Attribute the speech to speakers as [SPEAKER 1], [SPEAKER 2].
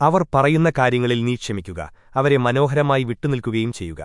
[SPEAKER 1] അവർ പറയുന്ന കാര്യങ്ങളിൽ നീ ക്ഷമിക്കുക അവരെ മനോഹരമായി വിട്ടുനിൽക്കുകയും ചെയ്യുക.